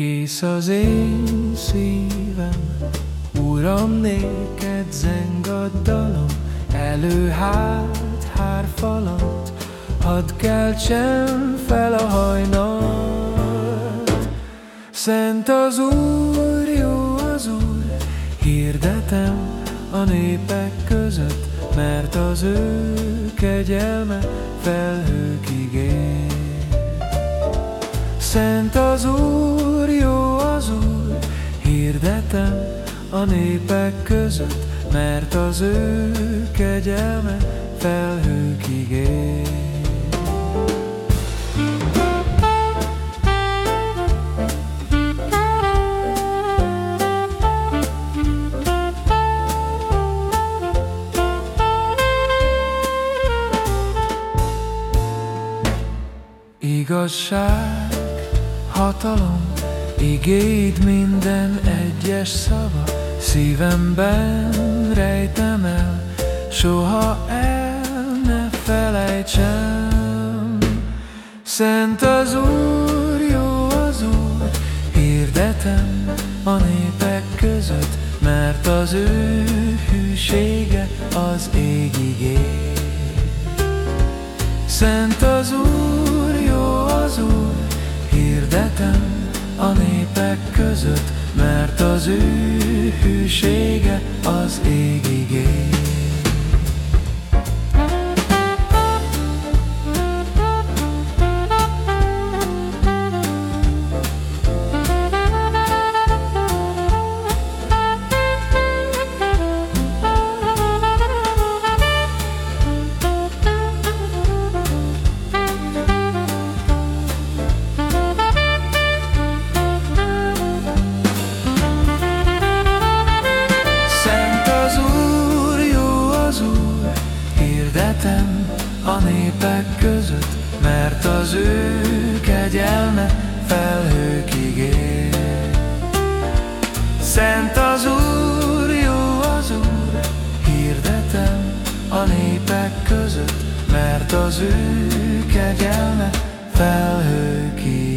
Kész az én szívem, Uram, néked zeng a dalom, elő-hát hárfalant, hadd keltsen fel a hajnal. Szent az Úr, jó az Úr, hirdetem a népek között, mert az ő kegyelme felhőkig ér. Szent az Úr, jó az Úr, hirdetem a népek között, mert az ő kegyelme felhőkig ér. Igazság hatalom, igéd minden egyes szava, Szívemben rejtem el, soha el ne felejtsem. Szent az Úr, jó az Úr, hirdetem a népek között, mert az ő hűsége az égig ér. Szent az Úr, jó az Úr, hirdetem a népek között, mert az ő hűsége az égig Hirdetem a népek között, mert az ő kegyelme felhőkig ér. Szent az Úr, jó az Úr, hirdetem a népek között, mert az ő kegyelme felhőkig